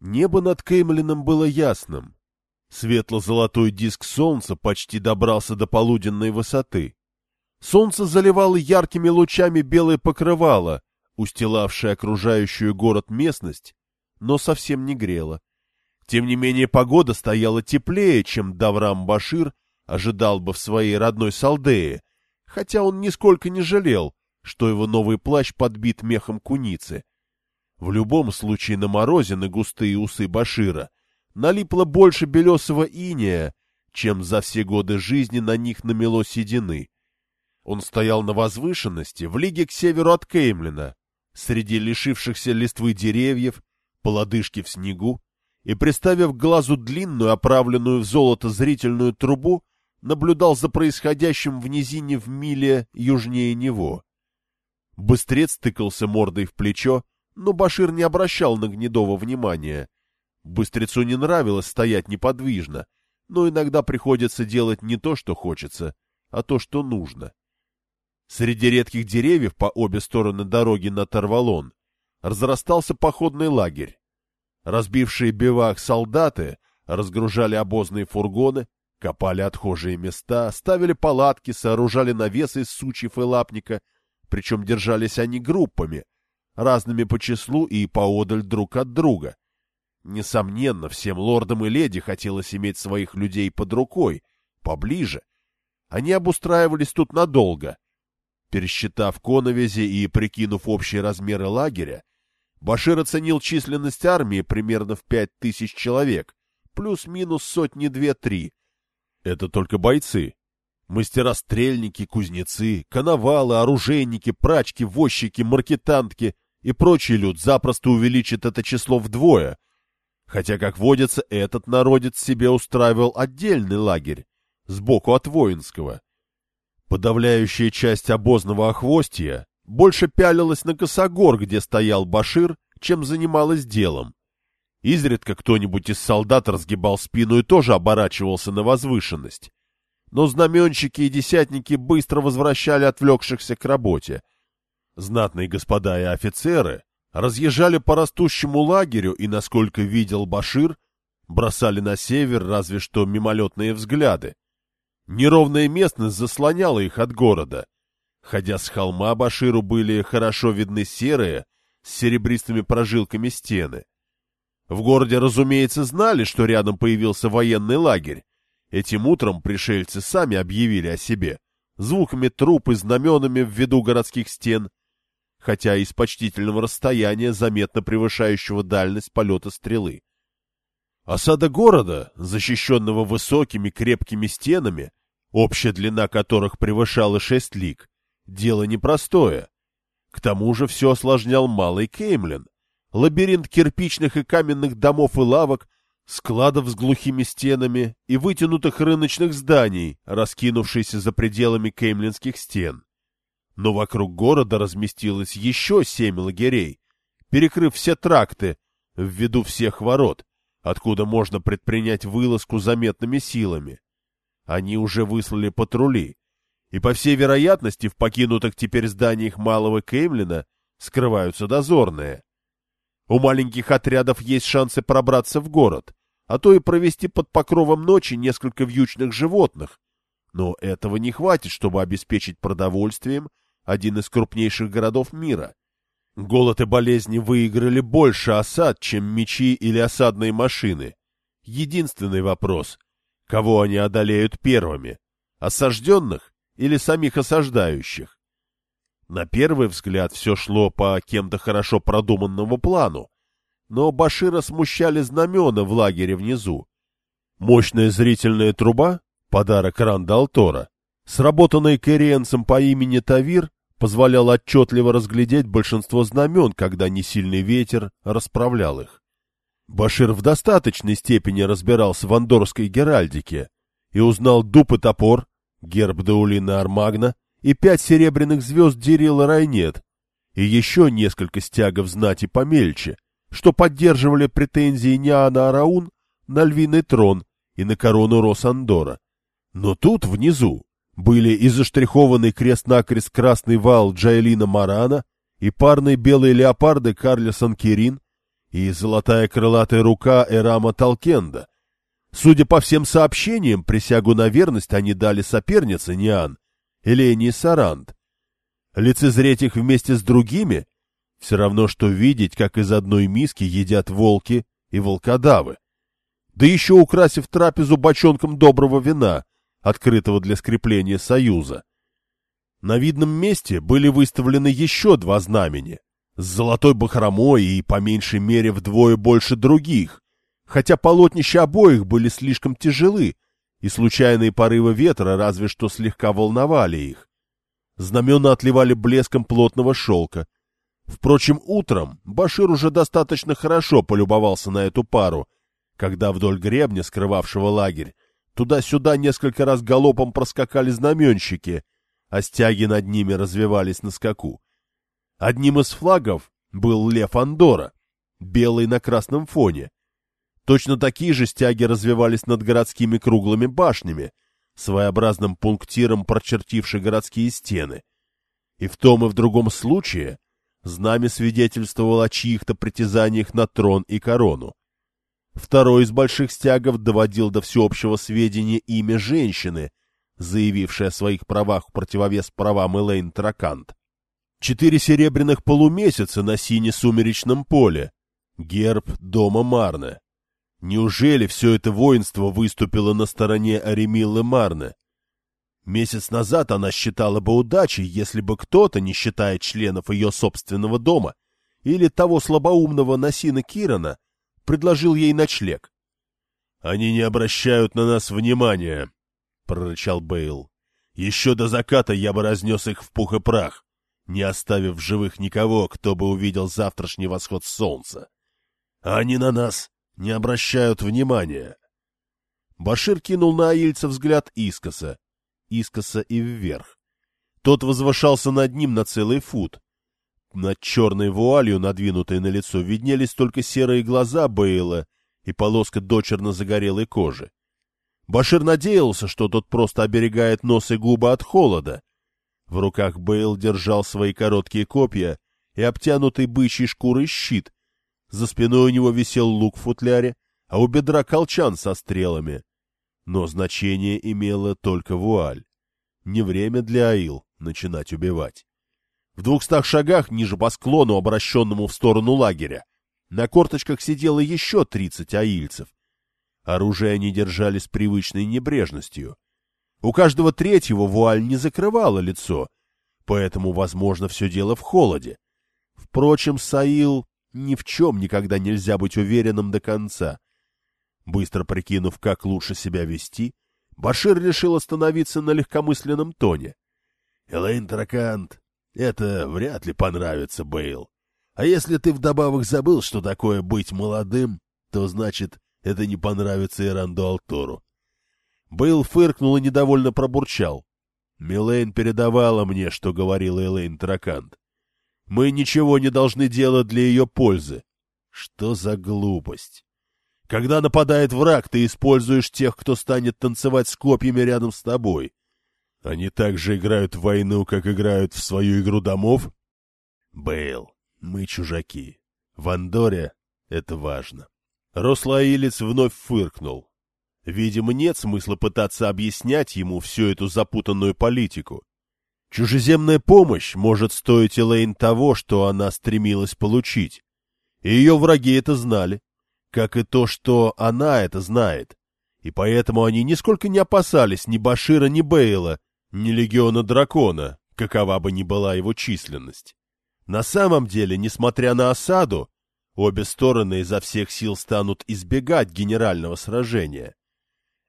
Небо над Кеймлином было ясным. Светло-золотой диск солнца почти добрался до полуденной высоты. Солнце заливало яркими лучами белое покрывало, устилавшее окружающую город местность, но совсем не грело. Тем не менее погода стояла теплее, чем Даврам Башир ожидал бы в своей родной Салдее, хотя он нисколько не жалел, что его новый плащ подбит мехом куницы. В любом случае на морозе на густые усы Башира налипло больше белесого иния, чем за все годы жизни на них намело седины. Он стоял на возвышенности, в лиге к северу от Кеймлина, среди лишившихся листвы деревьев, по в снегу, и, приставив к глазу длинную, оправленную в золото зрительную трубу, наблюдал за происходящим в низине в миле южнее него. Быстрец тыкался мордой в плечо, но Башир не обращал на Гнедова внимания. Быстрецу не нравилось стоять неподвижно, но иногда приходится делать не то, что хочется, а то, что нужно. Среди редких деревьев по обе стороны дороги на Тарвалон разрастался походный лагерь. Разбившие бивак солдаты разгружали обозные фургоны, копали отхожие места, ставили палатки, сооружали навесы из сучьев и лапника, причем держались они группами — разными по числу и поодаль друг от друга. Несомненно, всем лордам и леди хотелось иметь своих людей под рукой, поближе. Они обустраивались тут надолго. Пересчитав коновизи и прикинув общие размеры лагеря, Башир оценил численность армии примерно в пять тысяч человек, плюс-минус сотни две-три. Это только бойцы. Мастера-стрельники, кузнецы, коновалы, оружейники, прачки, возчики, маркетантки — и прочий люд запросто увеличит это число вдвое, хотя, как водится, этот народец себе устраивал отдельный лагерь, сбоку от воинского. Подавляющая часть обозного охвостья больше пялилась на косогор, где стоял Башир, чем занималась делом. Изредка кто-нибудь из солдат разгибал спину и тоже оборачивался на возвышенность. Но знаменщики и десятники быстро возвращали отвлекшихся к работе — Знатные господа и офицеры разъезжали по растущему лагерю и, насколько видел Башир, бросали на север разве что мимолетные взгляды. Неровная местность заслоняла их от города. Ходя с холма Баширу были хорошо видны серые, с серебристыми прожилками стены. В городе, разумеется, знали, что рядом появился военный лагерь. Этим утром пришельцы сами объявили о себе, звуками труп и знаменами в виду городских стен, хотя и с почтительного расстояния, заметно превышающего дальность полета стрелы. Осада города, защищенного высокими крепкими стенами, общая длина которых превышала шесть лиг, дело непростое. К тому же все осложнял Малый Кеймлин, лабиринт кирпичных и каменных домов и лавок, складов с глухими стенами и вытянутых рыночных зданий, раскинувшийся за пределами кеймлинских стен но вокруг города разместилось еще семь лагерей, перекрыв все тракты в виду всех ворот, откуда можно предпринять вылазку заметными силами. Они уже выслали патрули, и, по всей вероятности, в покинутых теперь зданиях Малого Кеймлина скрываются дозорные. У маленьких отрядов есть шансы пробраться в город, а то и провести под покровом ночи несколько вьючных животных, но этого не хватит, чтобы обеспечить продовольствием один из крупнейших городов мира. Голод и болезни выиграли больше осад, чем мечи или осадные машины. Единственный вопрос — кого они одолеют первыми? Осажденных или самих осаждающих? На первый взгляд все шло по кем-то хорошо продуманному плану, но Башира смущали знамена в лагере внизу. Мощная зрительная труба, подарок Ранда Алтора, сработанная кориенцем по имени Тавир, позволял отчетливо разглядеть большинство знамен, когда несильный ветер расправлял их. Башир в достаточной степени разбирался в андорской геральдике и узнал дуб и топор, герб Даулина Армагна и пять серебряных звезд Дирила Райнет, и еще несколько стягов знати помельче, что поддерживали претензии Ниана Араун на львиный трон и на корону Рос-Андора. Но тут, внизу, были и заштрихованный крест-накрест красный вал Джайлина Марана, и парные белые леопарды Карля Санкерин, и золотая крылатая рука Эрама Талкенда. Судя по всем сообщениям, присягу на верность они дали сопернице Ниан, Элении Сарант. Лицезреть их вместе с другими — все равно, что видеть, как из одной миски едят волки и волкодавы. Да еще украсив трапезу бочонком доброго вина, открытого для скрепления союза. На видном месте были выставлены еще два знамени с золотой бахромой и по меньшей мере вдвое больше других, хотя полотнища обоих были слишком тяжелы, и случайные порывы ветра разве что слегка волновали их. Знамена отливали блеском плотного шелка. Впрочем, утром Башир уже достаточно хорошо полюбовался на эту пару, когда вдоль гребня, скрывавшего лагерь, туда-сюда несколько раз галопом проскакали знаменщики, а стяги над ними развивались на скаку. Одним из флагов был лев Андора, белый на красном фоне. Точно такие же стяги развивались над городскими круглыми башнями, своеобразным пунктиром прочертивший городские стены. И в том и в другом случае знамя свидетельствовало о чьих-то притязаниях на трон и корону. Второй из больших стягов доводил до всеобщего сведения имя женщины, заявившей о своих правах в противовес правам Элейн Тракант. Четыре серебряных полумесяца на сине-сумеречном поле. Герб дома Марне. Неужели все это воинство выступило на стороне Аремиллы Марне? Месяц назад она считала бы удачей, если бы кто-то, не считая членов ее собственного дома, или того слабоумного Насина Кирана, предложил ей ночлег. — Они не обращают на нас внимания, — прорычал Бейл. — Еще до заката я бы разнес их в пух и прах не оставив в живых никого, кто бы увидел завтрашний восход солнца. Они на нас не обращают внимания. Башир кинул на аильца взгляд искоса, искоса и вверх. Тот возвышался над ним на целый фут. Над черной вуалью, надвинутой на лицо, виднелись только серые глаза Бейла и полоска дочерно загорелой кожи. Башир надеялся, что тот просто оберегает нос и губы от холода, в руках Бейл держал свои короткие копья и обтянутый бычьей шкурой щит. За спиной у него висел лук в футляре, а у бедра колчан со стрелами. Но значение имела только вуаль. Не время для Аил начинать убивать. В двухстах шагах ниже по склону, обращенному в сторону лагеря, на корточках сидело еще тридцать аильцев. Оружие они держали с привычной небрежностью — у каждого третьего вуаль не закрывала лицо, поэтому, возможно, все дело в холоде. Впрочем, Саил ни в чем никогда нельзя быть уверенным до конца. Быстро прикинув, как лучше себя вести, Башир решил остановиться на легкомысленном тоне. — Элейн Тракант, это вряд ли понравится, Бейл. А если ты вдобавок забыл, что такое быть молодым, то значит, это не понравится Иранду Алтору. Бейл фыркнул и недовольно пробурчал. Милейн передавала мне, что говорила Элейн Тракант. Мы ничего не должны делать для ее пользы. Что за глупость? Когда нападает враг, ты используешь тех, кто станет танцевать с копьями рядом с тобой. Они так же играют в войну, как играют в свою игру домов? Бейл, мы чужаки. В Андоре это важно. Рослаилец вновь фыркнул. Видимо, нет смысла пытаться объяснять ему всю эту запутанную политику. Чужеземная помощь может стоить Элейн того, что она стремилась получить. И ее враги это знали, как и то, что она это знает. И поэтому они нисколько не опасались ни Башира, ни Бейла, ни Легиона Дракона, какова бы ни была его численность. На самом деле, несмотря на осаду, обе стороны изо всех сил станут избегать генерального сражения.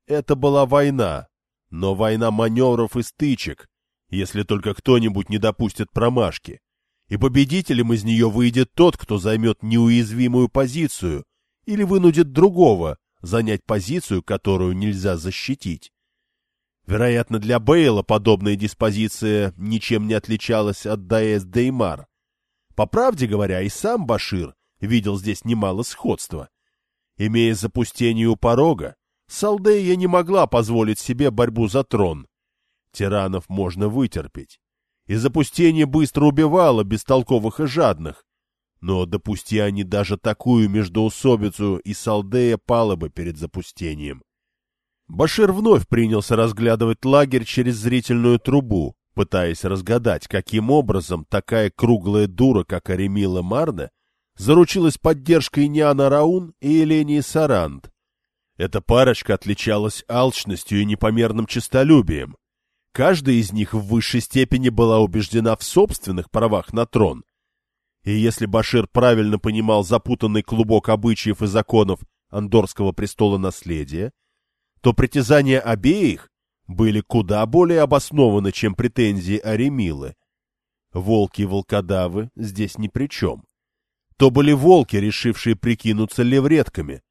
Это была война, но война маневров и стычек, если только кто-нибудь не допустит промашки. И победителем из нее выйдет тот, кто займет неуязвимую позицию или вынудит другого занять позицию, которую нельзя защитить. Вероятно, для Бейла подобная диспозиция ничем не отличалась от Даэс Деймар. По правде говоря, и сам Башир видел здесь немало сходства. Имея запустение у порога, Салдея не могла позволить себе борьбу за трон. Тиранов можно вытерпеть. И запустение быстро убивало бестолковых и жадных. Но допусти они даже такую междоусобицу, и Салдея пала бы перед запустением. Башир вновь принялся разглядывать лагерь через зрительную трубу, пытаясь разгадать, каким образом такая круглая дура, как Аремила Марна, заручилась поддержкой Ниана Раун и Элении Саранд. Эта парочка отличалась алчностью и непомерным честолюбием. Каждая из них в высшей степени была убеждена в собственных правах на трон. И если Башир правильно понимал запутанный клубок обычаев и законов андорского престола наследия, то притязания обеих были куда более обоснованы, чем претензии Аремилы. Волки и волкодавы здесь ни при чем. То были волки, решившие прикинуться левретками.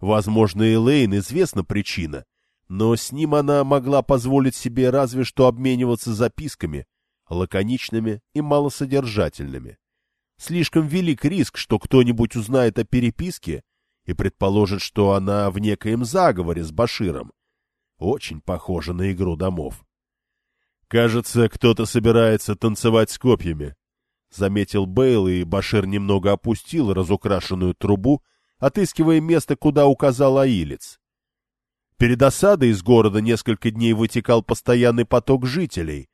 Возможно, Элейн известна причина, но с ним она могла позволить себе разве что обмениваться записками, лаконичными и малосодержательными. Слишком велик риск, что кто-нибудь узнает о переписке и предположит, что она в некоем заговоре с Баширом. Очень похоже на игру домов. «Кажется, кто-то собирается танцевать с копьями», — заметил Бейл, и Башир немного опустил разукрашенную трубу, отыскивая место, куда указал Аилец. Перед осадой из города несколько дней вытекал постоянный поток жителей,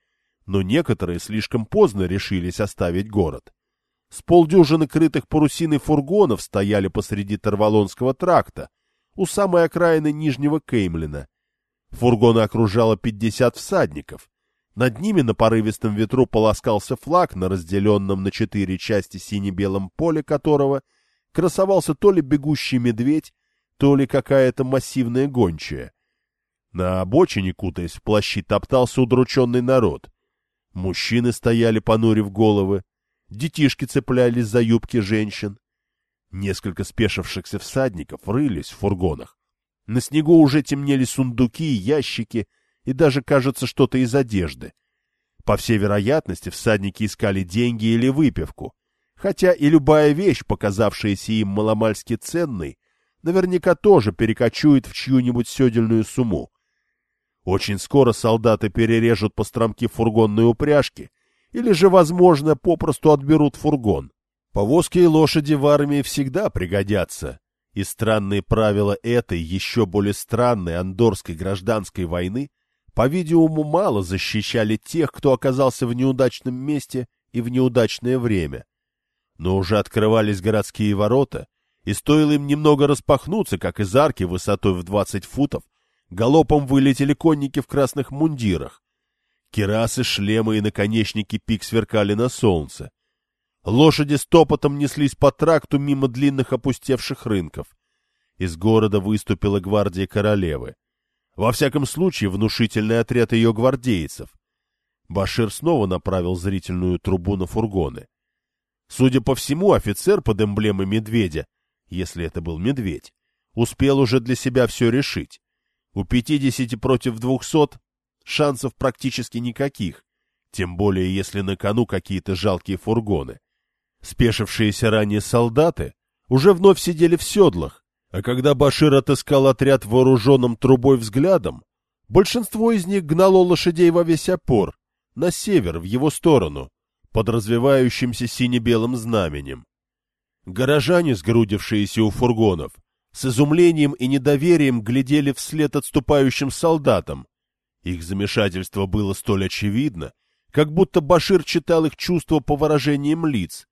но некоторые слишком поздно решились оставить город. С полдюжины крытых парусиной фургонов стояли посреди Тарвалонского тракта, у самой окраины Нижнего Кеймлина. Фургоны окружало пятьдесят всадников. Над ними на порывистом ветру полоскался флаг на разделенном на четыре части сине-белом поле которого красовался то ли бегущий медведь, то ли какая-то массивная гончая. На обочине, кутаясь в плащи, топтался удрученный народ. Мужчины стояли, понурив головы, детишки цеплялись за юбки женщин. Несколько спешившихся всадников рылись в фургонах. На снегу уже темнели сундуки, ящики и даже, кажется, что-то из одежды. По всей вероятности, всадники искали деньги или выпивку, хотя и любая вещь, показавшаяся им маломальски ценной, наверняка тоже перекочует в чью-нибудь седельную сумму. Очень скоро солдаты перережут по стромке фургонной упряжки, или же, возможно, попросту отберут фургон. Повозки и лошади в армии всегда пригодятся, и странные правила этой еще более странной андорской гражданской войны, по-видимому, мало защищали тех, кто оказался в неудачном месте и в неудачное время. Но уже открывались городские ворота, и стоило им немного распахнуться, как из арки высотой в двадцать футов, галопом вылетели конники в красных мундирах. Керасы, шлемы и наконечники пик сверкали на солнце. Лошади с топотом неслись по тракту мимо длинных опустевших рынков. Из города выступила гвардия королевы. Во всяком случае, внушительный отряд ее гвардейцев. Башир снова направил зрительную трубу на фургоны. Судя по всему, офицер под эмблемой медведя если это был медведь, успел уже для себя все решить. У пятидесяти против двухсот шансов практически никаких, тем более если на кону какие-то жалкие фургоны. Спешившиеся ранее солдаты уже вновь сидели в седлах, а когда Башир отыскал отряд вооруженным трубой взглядом, большинство из них гнало лошадей во весь опор, на север, в его сторону, под развивающимся сине-белым знаменем. Горожане, сгрудившиеся у фургонов, с изумлением и недоверием глядели вслед отступающим солдатам. Их замешательство было столь очевидно, как будто Башир читал их чувства по выражениям лиц.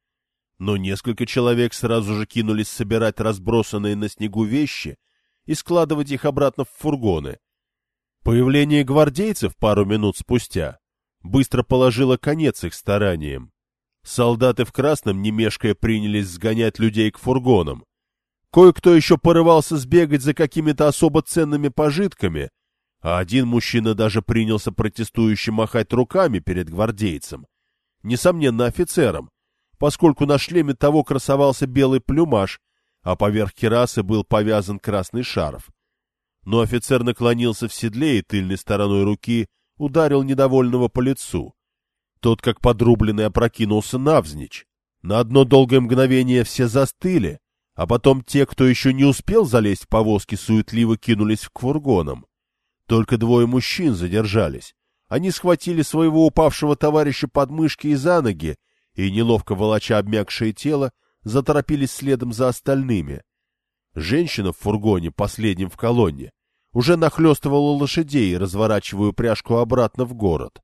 Но несколько человек сразу же кинулись собирать разбросанные на снегу вещи и складывать их обратно в фургоны. Появление гвардейцев пару минут спустя быстро положило конец их стараниям. Солдаты в красном, не мешкая, принялись сгонять людей к фургонам. Кое-кто еще порывался сбегать за какими-то особо ценными пожитками, а один мужчина даже принялся протестующе махать руками перед гвардейцем. Несомненно, офицером, поскольку на шлеме того красовался белый плюмаж, а поверх керасы был повязан красный шарф. Но офицер наклонился в седле и тыльной стороной руки ударил недовольного по лицу. Тот, как подрубленный, опрокинулся навзничь. На одно долгое мгновение все застыли, а потом те, кто еще не успел залезть в повозки, суетливо кинулись к фургонам. Только двое мужчин задержались. Они схватили своего упавшего товарища под мышки и за ноги, и, неловко волоча обмякшее тело, заторопились следом за остальными. Женщина в фургоне, последним в колонне, уже нахлестывала лошадей, разворачивая пряжку обратно в город.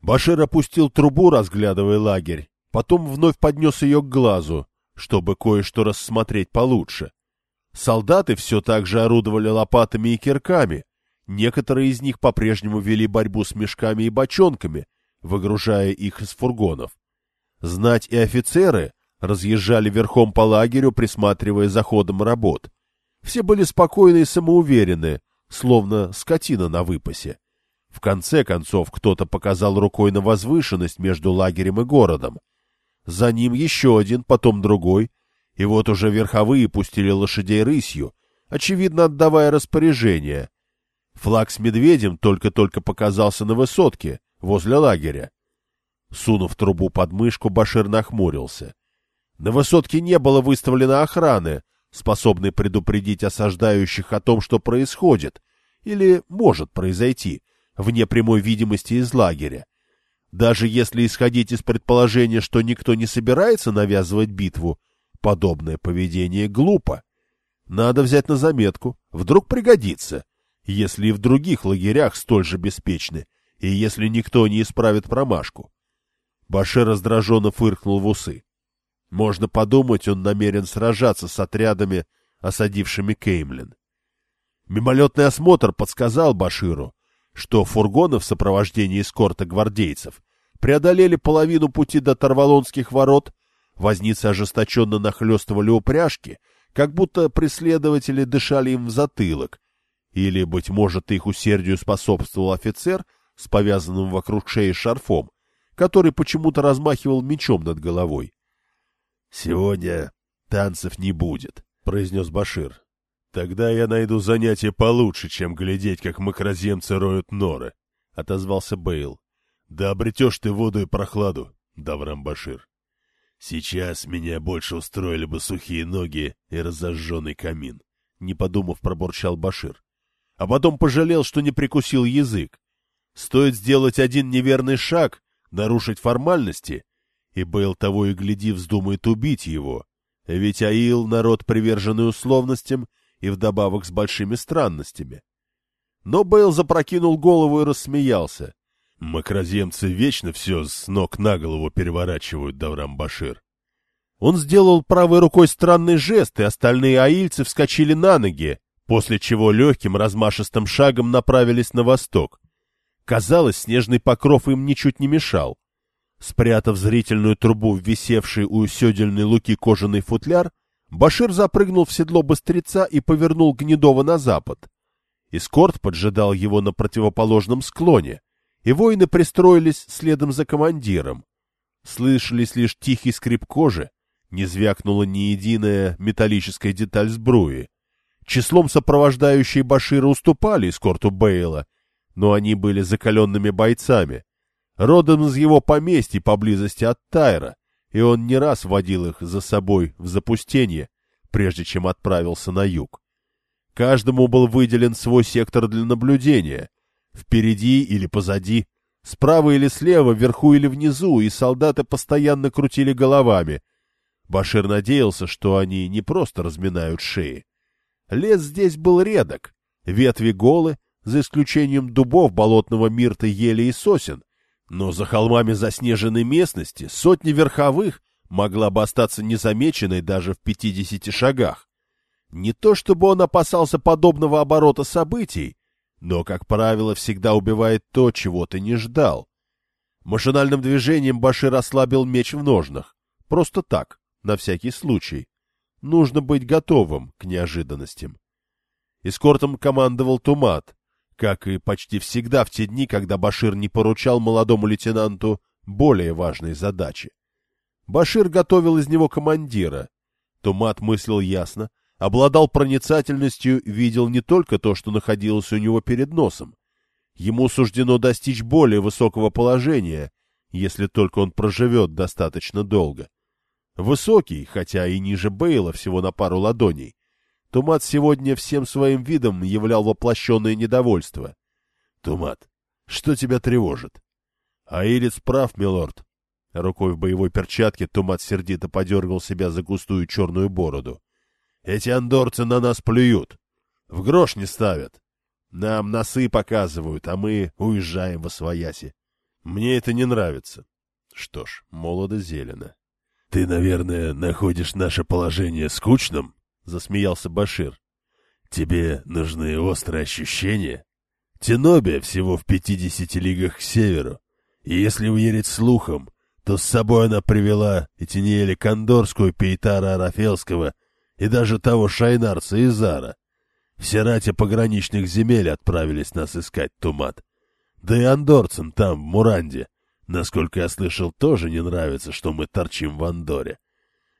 Башир опустил трубу, разглядывая лагерь, потом вновь поднес ее к глазу, чтобы кое-что рассмотреть получше. Солдаты все так же орудовали лопатами и кирками, некоторые из них по-прежнему вели борьбу с мешками и бочонками, выгружая их из фургонов. Знать и офицеры разъезжали верхом по лагерю, присматривая за ходом работ. Все были спокойны и самоуверены, словно скотина на выпасе. В конце концов, кто-то показал рукой на возвышенность между лагерем и городом. За ним еще один, потом другой, и вот уже верховые пустили лошадей рысью, очевидно отдавая распоряжение. Флаг с медведем только-только показался на высотке, возле лагеря. Сунув трубу под мышку, Башир нахмурился. На высотке не было выставлено охраны, способной предупредить осаждающих о том, что происходит, или может произойти, вне прямой видимости из лагеря. Даже если исходить из предположения, что никто не собирается навязывать битву, подобное поведение глупо. Надо взять на заметку, вдруг пригодится, если и в других лагерях столь же беспечны, и если никто не исправит промашку. Башир раздраженно фыркнул в усы. Можно подумать, он намерен сражаться с отрядами, осадившими Кеймлин. Мимолетный осмотр подсказал Баширу, что фургоны в сопровождении эскорта гвардейцев преодолели половину пути до Тарвалонских ворот, возницы ожесточенно нахлестывали упряжки, как будто преследователи дышали им в затылок, или, быть может, их усердию способствовал офицер с повязанным вокруг шеи шарфом, который почему-то размахивал мечом над головой. — Сегодня танцев не будет, — произнес Башир. — Тогда я найду занятие получше, чем глядеть, как макроземцы роют норы, — отозвался Бейл. — Да обретешь ты воду и прохладу, Даврам Башир. Сейчас меня больше устроили бы сухие ноги и разожженный камин, — не подумав, пробурчал Башир. А потом пожалел, что не прикусил язык. Стоит сделать один неверный шаг, нарушить формальности, и Бейл того и гляди вздумает убить его. Ведь Аил — народ, приверженный условностям и вдобавок с большими странностями. Но Бейл запрокинул голову и рассмеялся. Макроземцы вечно все с ног на голову переворачивают, Даврам Башир. Он сделал правой рукой странный жест, и остальные аильцы вскочили на ноги, после чего легким размашистым шагом направились на восток. Казалось, снежный покров им ничуть не мешал. Спрятав зрительную трубу в висевший у седельной луки кожаный футляр, Башир запрыгнул в седло быстреца и повернул Гнедова на запад. Эскорт поджидал его на противоположном склоне, и воины пристроились следом за командиром. Слышались лишь тихий скрип кожи, не звякнула ни единая металлическая деталь сбруи. Числом сопровождающие Башира уступали эскорту Бейла, но они были закаленными бойцами, родом из его поместья поблизости от Тайра, и он не раз водил их за собой в запустение, прежде чем отправился на юг. Каждому был выделен свой сектор для наблюдения, впереди или позади, справа или слева, вверху или внизу, и солдаты постоянно крутили головами. Башир надеялся, что они не просто разминают шеи. Лес здесь был редок, ветви голы, за исключением дубов, болотного мирта, ели и сосен. Но за холмами заснеженной местности сотни верховых могла бы остаться незамеченной даже в пятидесяти шагах. Не то чтобы он опасался подобного оборота событий, но, как правило, всегда убивает то, чего ты не ждал. Машинальным движением Башир ослабил меч в ножнах. Просто так, на всякий случай. Нужно быть готовым к неожиданностям. Эскортом командовал Тумат, как и почти всегда в те дни, когда Башир не поручал молодому лейтенанту более важные задачи. Башир готовил из него командира. Тумат мыслил ясно, обладал проницательностью, видел не только то, что находилось у него перед носом. Ему суждено достичь более высокого положения, если только он проживет достаточно долго. Высокий, хотя и ниже Бейла всего на пару ладоней, Тумат сегодня всем своим видом являл воплощенное недовольство. — Тумат, что тебя тревожит? — Аилец прав, милорд. Рукой в боевой перчатке Тумат сердито подергал себя за густую черную бороду. Эти андорцы на нас плюют. В грош не ставят. Нам носы показывают, а мы уезжаем во свояси. Мне это не нравится. Что ж, молодо зелено. — Ты, наверное, находишь наше положение скучным? — засмеялся Башир. — Тебе нужны острые ощущения? Тенобия всего в пятидесяти лигах к северу, и если верить слухам, то с собой она привела и Тинеэля Кондорскую, Пейтара Арафелского и даже того Шайнарца Изара. Все рати пограничных земель отправились нас искать, Тумат. Да и Андорцам там, в Муранде, насколько я слышал, тоже не нравится, что мы торчим в Андоре.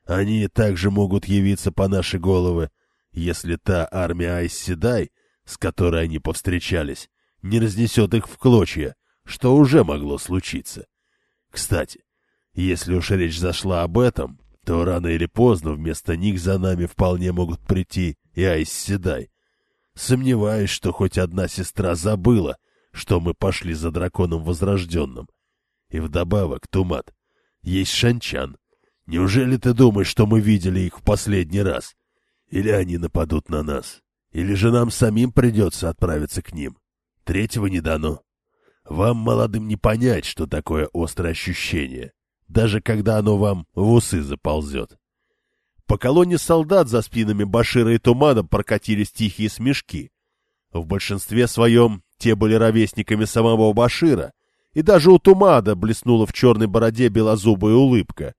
Они также могут явиться по нашей головы, если та армия Айсседай, с которой они повстречались, не разнесет их в клочья, что уже могло случиться. Кстати, если уж речь зашла об этом, то рано или поздно вместо них за нами вполне могут прийти и Айсседай. Сомневаюсь, что хоть одна сестра забыла, что мы пошли за драконом возрожденным. И вдобавок, Тумат, есть Шанчан. Неужели ты думаешь, что мы видели их в последний раз? Или они нападут на нас? Или же нам самим придется отправиться к ним? Третьего не дано. Вам, молодым, не понять, что такое острое ощущение, даже когда оно вам в усы заползет. По колонне солдат за спинами Башира и Тумана прокатились тихие смешки. В большинстве своем те были ровесниками самого Башира, и даже у Тумада блеснула в черной бороде белозубая улыбка.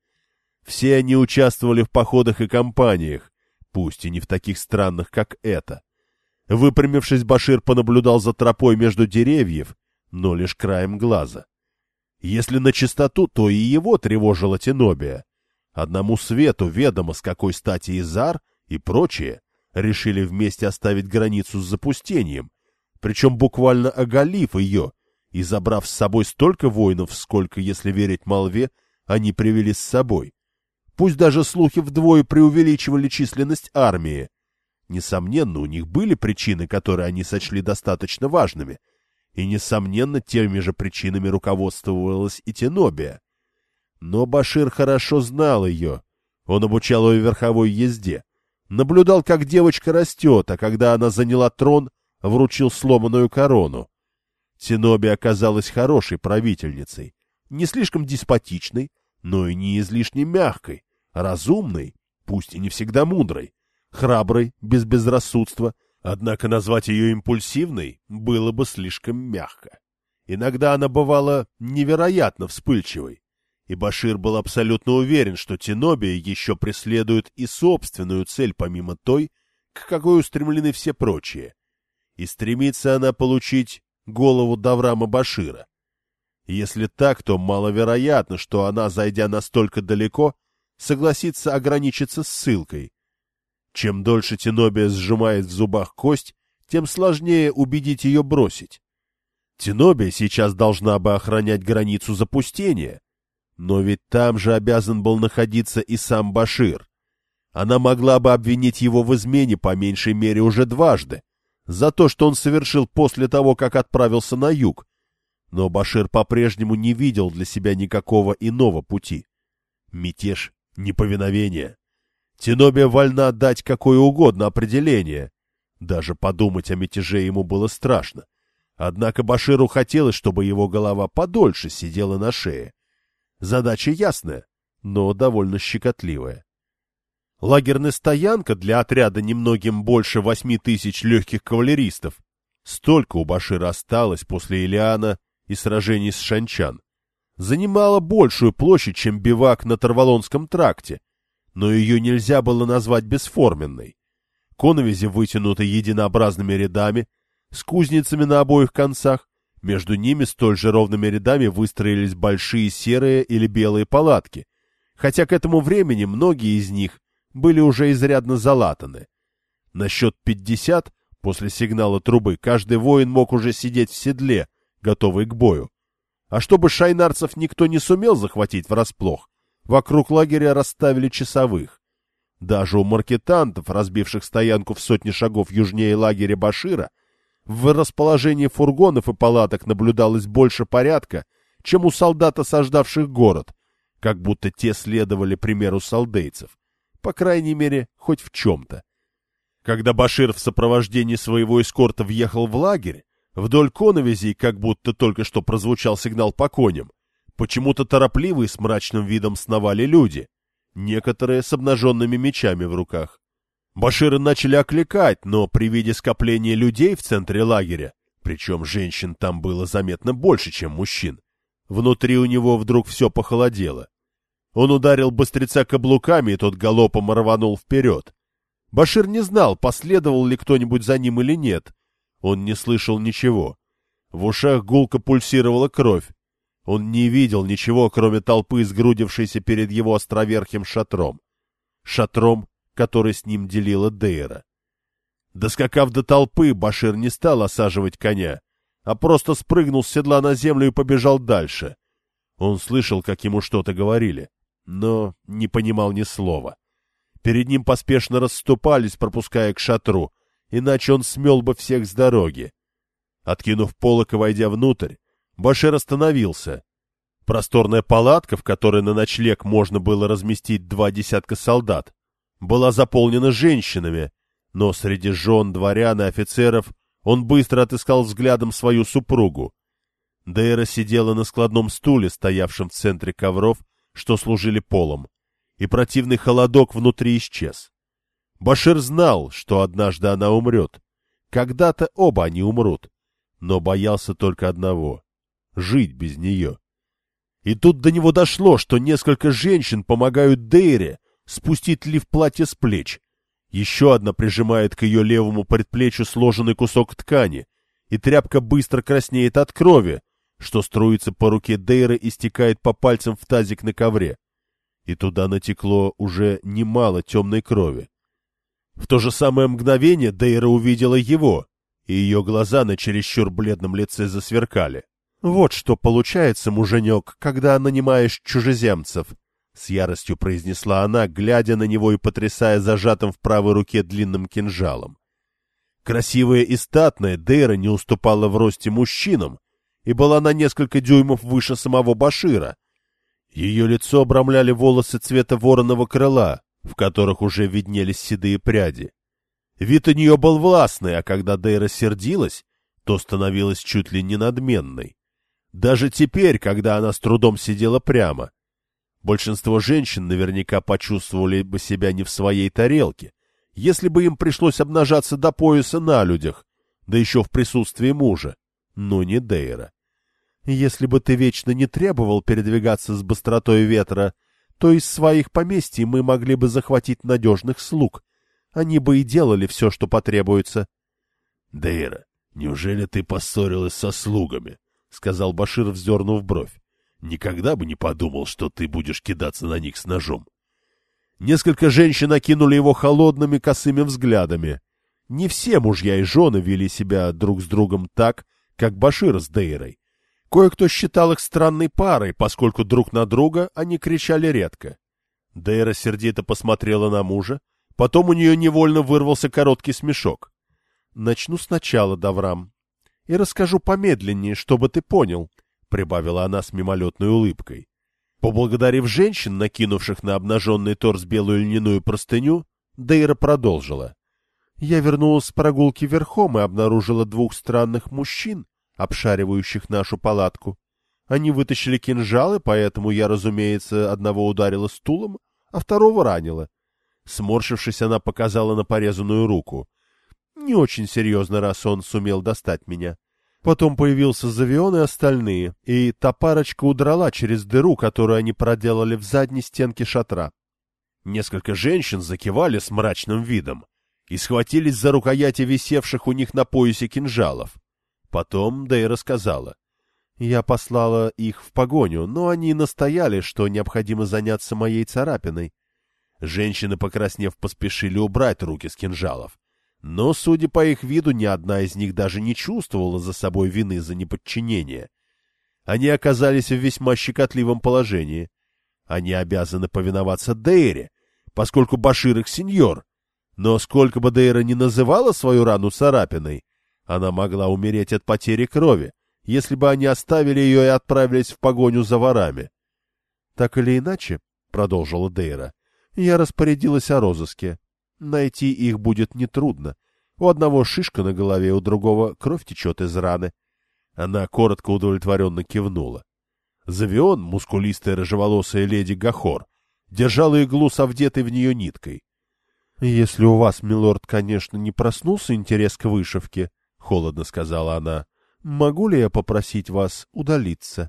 Все они участвовали в походах и кампаниях, пусть и не в таких странных, как это. Выпрямившись, Башир понаблюдал за тропой между деревьев, но лишь краем глаза. Если на чистоту, то и его тревожила Тенобия. Одному свету ведомо, с какой стати Изар и прочие решили вместе оставить границу с запустением, причем буквально оголив ее и забрав с собой столько воинов, сколько, если верить молве, они привели с собой. Пусть даже слухи вдвое преувеличивали численность армии. Несомненно, у них были причины, которые они сочли достаточно важными, и, несомненно, теми же причинами руководствовалась и Тенобия. Но Башир хорошо знал ее. Он обучал ее верховой езде. Наблюдал, как девочка растет, а когда она заняла трон, вручил сломанную корону. Синоби оказалась хорошей правительницей, не слишком деспотичной, но и не излишне мягкой, разумной, пусть и не всегда мудрой, храброй, без безрассудства, однако назвать ее импульсивной было бы слишком мягко. Иногда она бывала невероятно вспыльчивой, и Башир был абсолютно уверен, что Тинобия еще преследует и собственную цель помимо той, к какой устремлены все прочие. И стремится она получить голову Даврама Башира. Если так, то маловероятно, что она, зайдя настолько далеко, согласится ограничиться ссылкой. Чем дольше Тинобия сжимает в зубах кость, тем сложнее убедить ее бросить. Тинобия сейчас должна бы охранять границу запустения, но ведь там же обязан был находиться и сам Башир. Она могла бы обвинить его в измене по меньшей мере уже дважды, за то, что он совершил после того, как отправился на юг. Но Башир по-прежнему не видел для себя никакого иного пути. Мятеж, неповиновение. Тенобия вольна дать какое угодно определение. Даже подумать о мятеже ему было страшно. Однако Баширу хотелось, чтобы его голова подольше сидела на шее. Задача ясная, но довольно щекотливая. Лагерная стоянка для отряда немногим больше восьми тысяч легких кавалеристов. Столько у Башира осталось после Илиана и сражений с Шанчан. Занимала большую площадь, чем бивак на Тарвалонском тракте, но ее нельзя было назвать бесформенной. Коновизи вытянуты единообразными рядами, с кузницами на обоих концах, между ними столь же ровными рядами выстроились большие серые или белые палатки, хотя к этому времени многие из них были уже изрядно залатаны. На счет пятьдесят, после сигнала трубы, каждый воин мог уже сидеть в седле, готовый к бою. А чтобы шайнарцев никто не сумел захватить врасплох, вокруг лагеря расставили часовых. Даже у маркетантов, разбивших стоянку в сотни шагов южнее лагеря Башира, в расположении фургонов и палаток наблюдалось больше порядка, чем у солдат, осаждавших город, как будто те следовали примеру салдейцев, по крайней мере, хоть в чем-то. Когда Башир в сопровождении своего эскорта въехал в лагерь, вдоль коновизей, как будто только что прозвучал сигнал по коням, почему-то торопливые с мрачным видом сновали люди, некоторые с обнаженными мечами в руках. Баширы начали окликать, но при виде скопления людей в центре лагеря, причем женщин там было заметно больше, чем мужчин, внутри у него вдруг все похолодело. Он ударил быстреца каблуками, и тот галопом рванул вперед. Башир не знал, последовал ли кто-нибудь за ним или нет. Он не слышал ничего. В ушах гулко пульсировала кровь. Он не видел ничего, кроме толпы, сгрудившейся перед его островерхим шатром. Шатром, который с ним делила Дейра. Доскакав до толпы, Башир не стал осаживать коня, а просто спрыгнул с седла на землю и побежал дальше. Он слышал, как ему что-то говорили, но не понимал ни слова. Перед ним поспешно расступались, пропуская к шатру, иначе он смел бы всех с дороги. Откинув полок и войдя внутрь, Башир остановился. Просторная палатка, в которой на ночлег можно было разместить два десятка солдат, была заполнена женщинами, но среди жен, дворян и офицеров он быстро отыскал взглядом свою супругу. Дейра сидела на складном стуле, стоявшем в центре ковров, что служили полом и противный холодок внутри исчез. Башир знал, что однажды она умрет. Когда-то оба они умрут, но боялся только одного — жить без нее. И тут до него дошло, что несколько женщин помогают Дейре спустить лиф платья с плеч. Еще одна прижимает к ее левому предплечью сложенный кусок ткани, и тряпка быстро краснеет от крови, что струится по руке Дейры и стекает по пальцам в тазик на ковре и туда натекло уже немало темной крови. В то же самое мгновение Дейра увидела его, и ее глаза на чересчур бледном лице засверкали. «Вот что получается, муженек, когда нанимаешь чужеземцев», — с яростью произнесла она, глядя на него и потрясая зажатым в правой руке длинным кинжалом. Красивая и статная Дейра не уступала в росте мужчинам и была на несколько дюймов выше самого Башира — ее лицо обрамляли волосы цвета вороного крыла, в которых уже виднелись седые пряди. Вид у нее был властный, а когда Дейра сердилась, то становилась чуть ли не надменной. Даже теперь, когда она с трудом сидела прямо. Большинство женщин наверняка почувствовали бы себя не в своей тарелке, если бы им пришлось обнажаться до пояса на людях, да еще в присутствии мужа. Но не Дейра. Если бы ты вечно не требовал передвигаться с быстротой ветра, то из своих поместий мы могли бы захватить надежных слуг. Они бы и делали все, что потребуется. — Дейра, неужели ты поссорилась со слугами? — сказал Башир, вздернув бровь. — Никогда бы не подумал, что ты будешь кидаться на них с ножом. Несколько женщин окинули его холодными косыми взглядами. Не все мужья и жены вели себя друг с другом так, как Башир с Дейрой. Кое-кто считал их странной парой, поскольку друг на друга они кричали редко. Дейра сердито посмотрела на мужа, потом у нее невольно вырвался короткий смешок. — Начну сначала, Даврам, и расскажу помедленнее, чтобы ты понял, — прибавила она с мимолетной улыбкой. Поблагодарив женщин, накинувших на обнаженный торс белую льняную простыню, Дейра продолжила. — Я вернулась с прогулки верхом и обнаружила двух странных мужчин, обшаривающих нашу палатку. Они вытащили кинжалы, поэтому я, разумеется, одного ударила стулом, а второго ранила. Сморщившись, она показала на порезанную руку. Не очень серьезно, раз он сумел достать меня. Потом появился Завион и остальные, и та парочка удрала через дыру, которую они проделали в задней стенке шатра. Несколько женщин закивали с мрачным видом и схватились за рукояти висевших у них на поясе кинжалов. Потом Дэй рассказала. Я послала их в погоню, но они настояли, что необходимо заняться моей царапиной. Женщины, покраснев, поспешили убрать руки с кинжалов. Но, судя по их виду, ни одна из них даже не чувствовала за собой вины за неподчинение. Они оказались в весьма щекотливом положении. Они обязаны повиноваться Дейре, поскольку Башир их сеньор. Но сколько бы Дейра не называла свою рану царапиной, она могла умереть от потери крови, если бы они оставили ее и отправились в погоню за ворами. Так или иначе, — продолжила Дейра, — я распорядилась о розыске. Найти их будет нетрудно. У одного шишка на голове, у другого кровь течет из раны. Она коротко удовлетворенно кивнула. Завион, мускулистая рыжеволосая леди Гахор, держала иглу со вдетой в нее ниткой. — Если у вас, милорд, конечно, не проснулся интерес к вышивке, — холодно сказала она, — могу ли я попросить вас удалиться?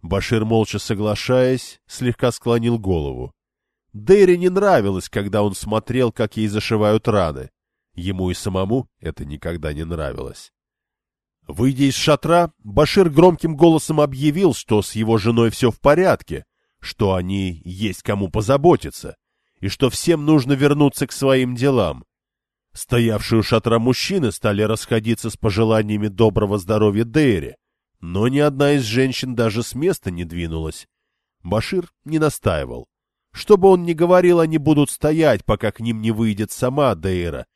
Башир, молча соглашаясь, слегка склонил голову. Дэри не нравилось, когда он смотрел, как ей зашивают раны. Ему и самому это никогда не нравилось. Выйдя из шатра, Башир громким голосом объявил, что с его женой все в порядке, что они есть кому позаботиться, и что всем нужно вернуться к своим делам. Стоявшие у шатра мужчины стали расходиться с пожеланиями доброго здоровья Дейри, но ни одна из женщин даже с места не двинулась. Башир не настаивал. Что бы он ни говорил, они будут стоять, пока к ним не выйдет сама Дейра.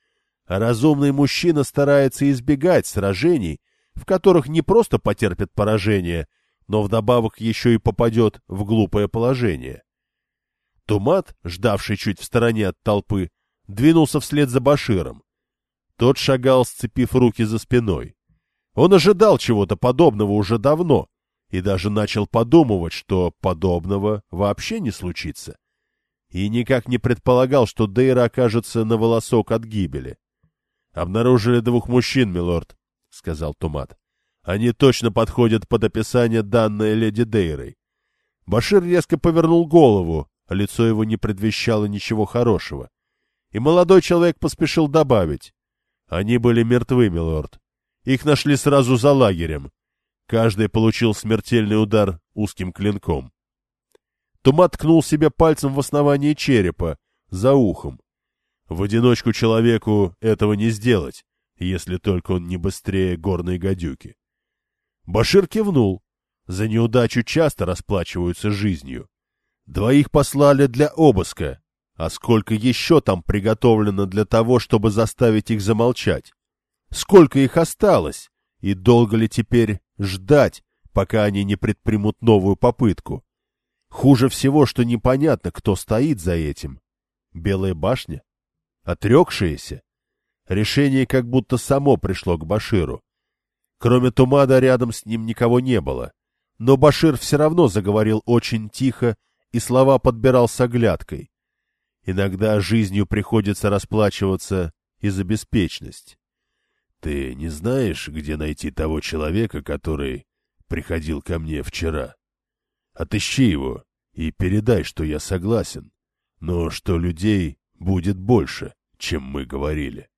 Разумный мужчина старается избегать сражений, в которых не просто потерпит поражение, но вдобавок еще и попадет в глупое положение. Тумат, ждавший чуть в стороне от толпы, двинулся вслед за Баширом. Тот шагал, сцепив руки за спиной. Он ожидал чего-то подобного уже давно и даже начал подумывать, что подобного вообще не случится. И никак не предполагал, что Дейра окажется на волосок от гибели. — Обнаружили двух мужчин, милорд, — сказал Тумат. — Они точно подходят под описание, данное леди Дейрой. Башир резко повернул голову, лицо его не предвещало ничего хорошего. И молодой человек поспешил добавить. Они были мертвы, милорд. Их нашли сразу за лагерем. Каждый получил смертельный удар узким клинком. Тумат ткнул себе пальцем в основание черепа, за ухом. В одиночку человеку этого не сделать, если только он не быстрее горной гадюки. Башир кивнул. За неудачу часто расплачиваются жизнью. Двоих послали для обыска, а сколько еще там приготовлено для того, чтобы заставить их замолчать? Сколько их осталось? И долго ли теперь ждать, пока они не предпримут новую попытку? Хуже всего, что непонятно, кто стоит за этим. Белая башня? Отрекшиеся? Решение как будто само пришло к Баширу. Кроме Тумада рядом с ним никого не было. Но Башир все равно заговорил очень тихо и слова подбирал с оглядкой. Иногда жизнью приходится расплачиваться и за беспечность. Ты не знаешь, где найти того человека, который приходил ко мне вчера? Отыщи его и передай, что я согласен, но что людей будет больше, чем мы говорили.